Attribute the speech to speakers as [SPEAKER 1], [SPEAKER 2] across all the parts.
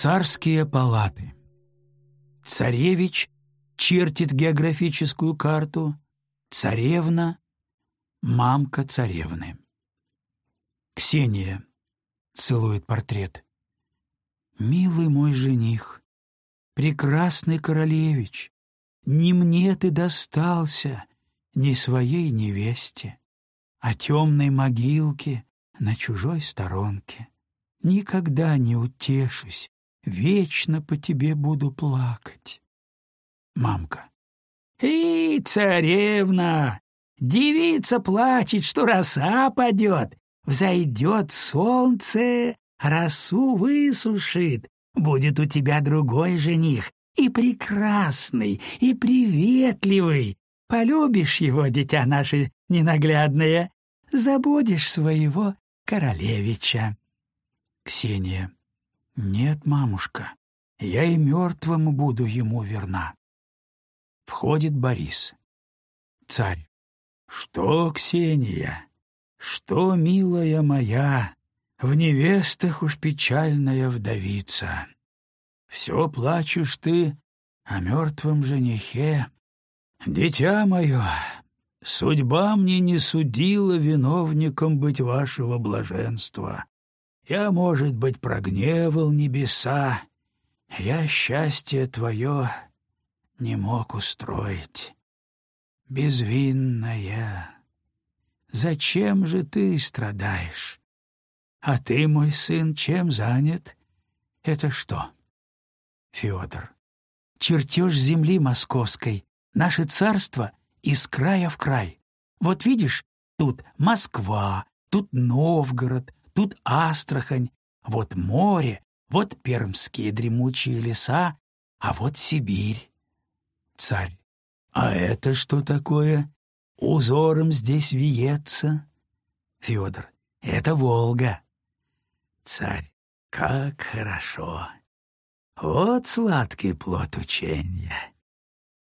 [SPEAKER 1] Царские палаты. Царевич чертит географическую карту, царевна — мамка царевны. Ксения целует портрет. «Милый мой жених, прекрасный королевич, не мне ты достался, ни своей невесте, а темной могилке на чужой сторонке. Никогда не утешусь, вечно по тебе буду плакать. Мамка. «Эй, царевна! Девица плачет, что роса падет, взойдет солнце, росу высушит, будет у тебя другой жених, и прекрасный, и приветливый. Полюбишь его, дитя наше ненаглядное, забудешь своего королевича. Ксения. Нет, мамушка, я и мертвому буду ему верна. Входит Борис. Царь. Что, Ксения? Что, милая моя, в невестах уж печальная вдовица? Все плачешь ты о мертвом женихе. Дитя мое, судьба мне не судила виновником быть вашего блаженства. Я, может быть, прогневал небеса, я счастье твое не мог устроить. Безвинная, зачем же ты страдаешь? А ты, мой сын, чем занят? Это что? Федор. Чертеж земли московской, наше царство из края в край. Вот видишь, тут Москва, тут Новгород, Тут Астрахань, вот море, вот пермские дремучие леса, а вот Сибирь. Царь. А это что такое? Узором здесь виется. Федор. Это Волга. Царь. Как хорошо. Вот сладкий плод учения.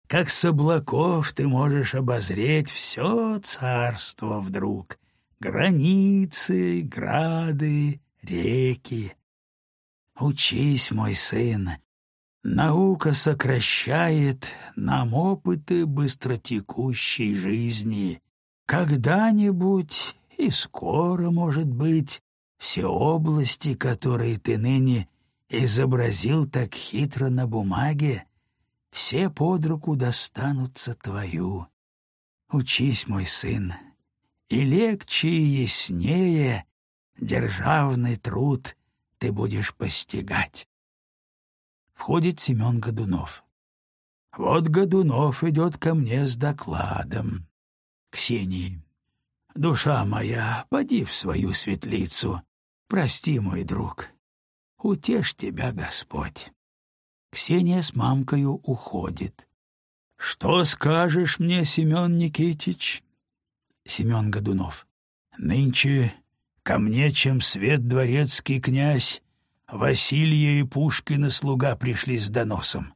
[SPEAKER 1] Как с облаков ты можешь обозреть все царство вдруг, границы, грады, реки. Учись, мой сын, наука сокращает нам опыты быстротекущей жизни. Когда-нибудь и скоро, может быть, все области, которые ты ныне изобразил так хитро на бумаге, все под руку достанутся твою. Учись, мой сын, и легче и яснее державный труд ты будешь постигать. Входит Семен Годунов. Вот Годунов идет ко мне с докладом. Ксении. Душа моя, поди в свою светлицу. Прости, мой друг. Утешь тебя, Господь. Ксения с мамкою уходит. Что скажешь мне, Семен Никитич? Семен Годунов. «Нынче ко мне, чем свет дворецкий князь, Василия и Пушкина слуга пришли с доносом».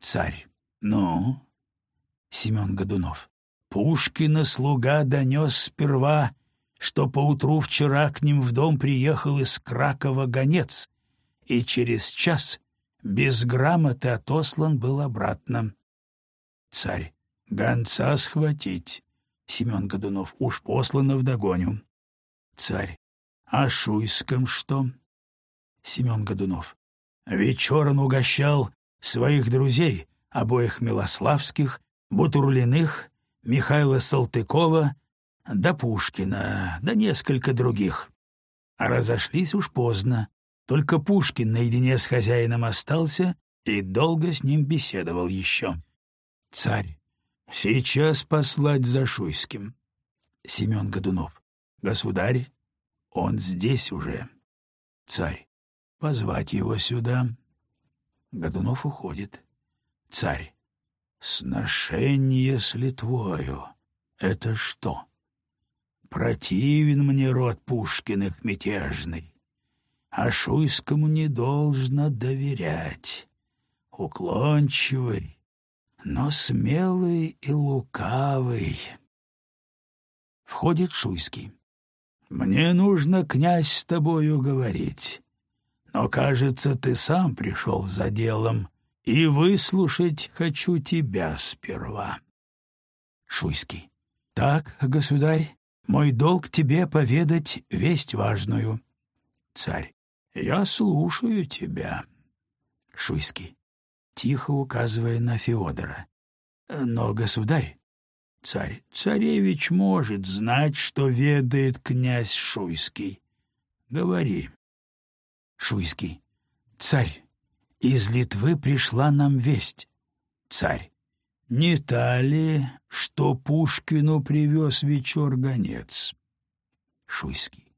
[SPEAKER 1] Царь. «Ну?» Семен Годунов. Пушкина слуга донес сперва, что поутру вчера к ним в дом приехал из Кракова гонец, и через час без грамоты отослан был обратно. Царь. Гонца схватить. Семен Годунов. Уж послано вдогоню. Царь. А Шуйском что? Семен Годунов. Вечер он угощал своих друзей, обоих Милославских, Бутурлиных, Михаила Салтыкова, да Пушкина, да несколько других. А разошлись уж поздно. Только Пушкин наедине с хозяином остался и долго с ним беседовал еще. Царь. Сейчас послать за Шуйским. Семен Годунов. Государь, он здесь уже. Царь. Позвать его сюда. Годунов уходит. Царь. Сношение с Литвою. Это что? Противен мне род Пушкиных мятежный. А Шуйскому не должно доверять. Уклончивый, но смелый и лукавый. Входит Шуйский. «Мне нужно, князь, с тобою говорить. Но, кажется, ты сам пришел за делом, и выслушать хочу тебя сперва. Шуйский. Так, государь, мой долг тебе поведать весть важную. Царь. Я слушаю тебя. Шуйский, тихо указывая на Феодора. Но, государь, царь, царевич может знать, что ведает князь Шуйский. Говори. Шуйский. Царь, из Литвы пришла нам весть. Царь. Не та ли, что Пушкину привез вечер гонец? Шуйский.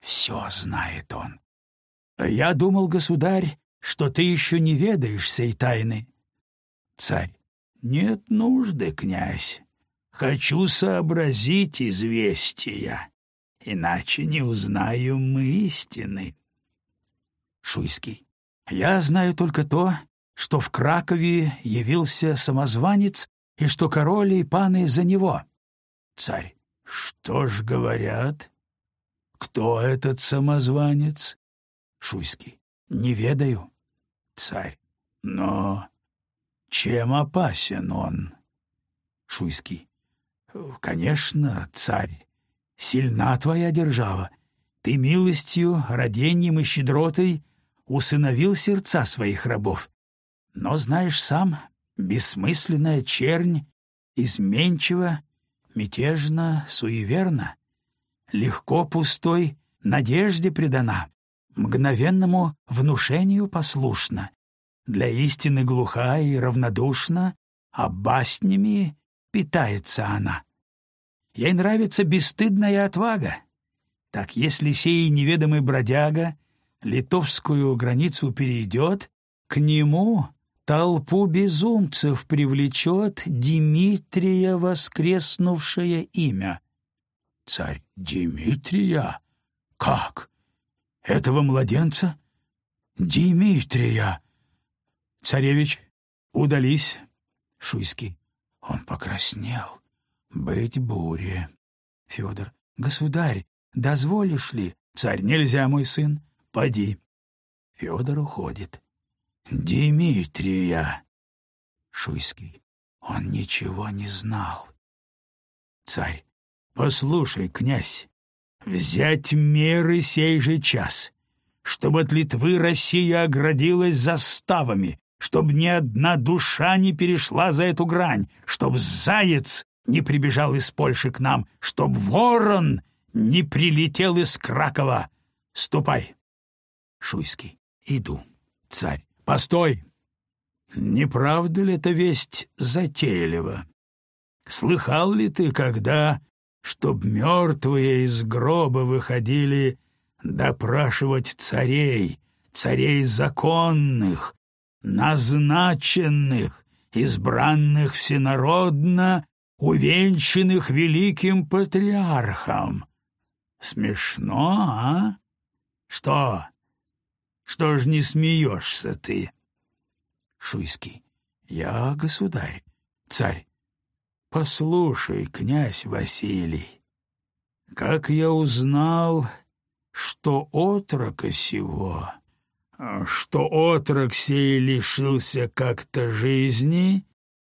[SPEAKER 1] Все знает он. Я думал, государь, что ты еще не ведаешь сей тайны. Царь. Нет нужды, князь. Хочу сообразить известия, иначе не узнаем мы истины. Шуйский. Я знаю только то, что в Кракове явился самозванец и что король и паны за него. Царь. Что ж говорят? Кто этот самозванец? Шуйский. Не ведаю. Царь. Но чем опасен он? Шуйский. Конечно, царь. Сильна твоя держава. Ты милостью, родением и щедротой усыновил сердца своих рабов. Но, знаешь сам, бессмысленная чернь, изменчива, мятежна, суеверна, легко пустой надежде предана, мгновенному внушению послушна, для истины глуха и равнодушна, а баснями питается она. Ей нравится бесстыдная отвага. Так если сей неведомый бродяга литовскую границу перейдет, к нему толпу безумцев привлечет Дмитрия воскреснувшее имя. Царь Дмитрия? Как? Этого младенца? Дмитрия! Царевич, удались. Шуйский. Он покраснел. Быть буре. Федор. Государь, дозволишь ли? Царь, нельзя, мой сын. Поди. Федор уходит. Дмитрия. Шуйский. Он ничего не знал. Царь. Послушай, князь, взять меры сей же час, чтобы от Литвы Россия оградилась заставами, чтобы ни одна душа не перешла за эту грань, чтобы заяц не прибежал из Польши к нам, чтоб ворон не прилетел из Кракова. Ступай. Шуйский. Иду. Царь. Постой. Не правда ли эта весть затейлива? Слыхал ли ты, когда, чтоб мертвые из гроба выходили допрашивать царей, царей законных, назначенных, избранных всенародно, увенчанных великим патриархом? Смешно, а? Что? Что ж не смеешься ты? Шуйский. Я государь, царь. Послушай, князь Василий, как я узнал, что отрока сего, что отрок сей лишился как-то жизни,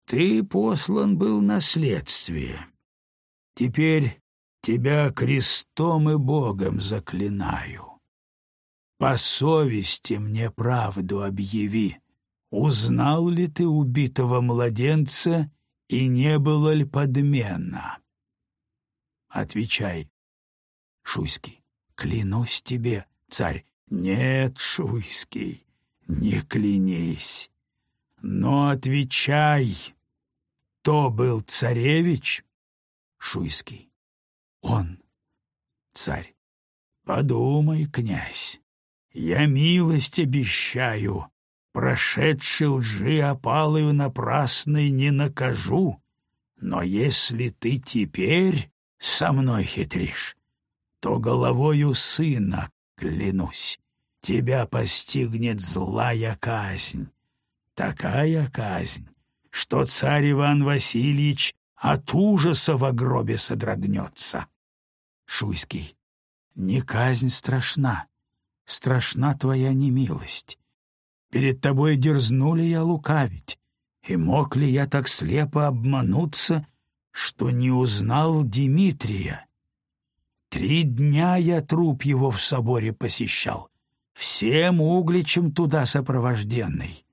[SPEAKER 1] ты послан был на следствие. Теперь тебя крестом и Богом заклинаю. По совести мне правду объяви. Узнал ли ты убитого младенца и не было ли подмена? Отвечай. Шуйский. Клянусь тебе, царь. Нет, Шуйский, не клянись. Но отвечай. То был царевич? Шуйский. Он. Царь. Подумай, князь. Я милость обещаю, прошедший лжи опалою напрасной не накажу, но если ты теперь со мной хитришь, то головою сына, клянусь, тебя постигнет злая казнь, такая казнь, что царь Иван Васильевич от ужаса в гробе содрогнется. Шуйский. Не казнь страшна, страшна твоя немилость. Перед тобой дерзнули я лукавить, и мог ли я так слепо обмануться, что не узнал Дмитрия? Три дня я труп его в соборе посещал, всем угличем туда сопровожденный.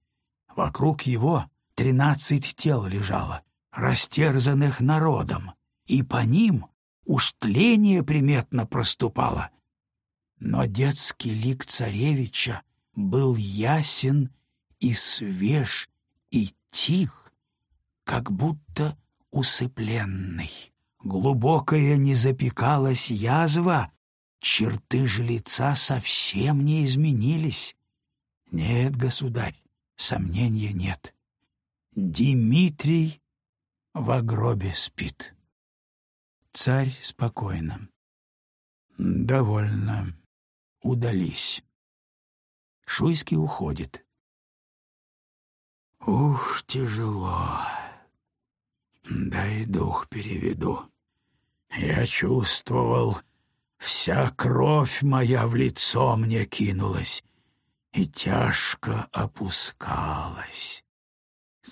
[SPEAKER 1] Вокруг его тринадцать тел лежало, растерзанных народом, и по ним уж тление приметно проступало. Но детский лик царевича был ясен и свеж и тих, как будто усыпленный. Глубокая не запекалась язва, черты же лица совсем не изменились. Нет, государь, сомнения нет. Дмитрий в гробе спит. Царь спокойно. «Довольно. Удались». Шуйский уходит. «Ух, тяжело. Дай дух переведу. Я чувствовал, вся кровь моя в лицо мне кинулась и тяжко опускалась.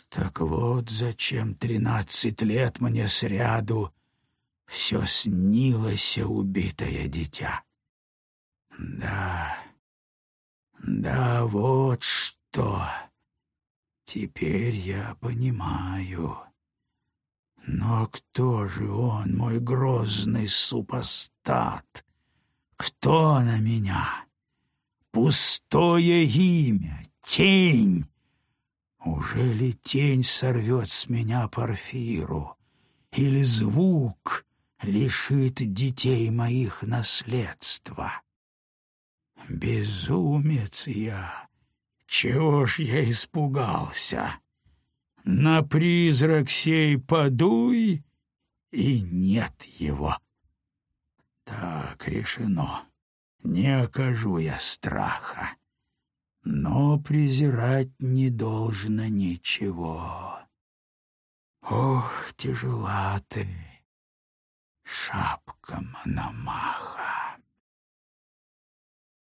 [SPEAKER 1] Так вот зачем тринадцать лет мне сряду все снилось убитое дитя. Да, да, вот что. Теперь я понимаю. Но кто же он, мой грозный супостат? Кто на меня? Пустое имя, тень. Уже ли тень сорвет с меня Порфиру? Или звук лишит детей моих наследства? Безумец я! Чего ж я испугался? На призрак сей подуй, и нет его. Так решено. Не окажу я страха, но презирать не должно ничего. Ох, тяжела ты, шапка Мономаха.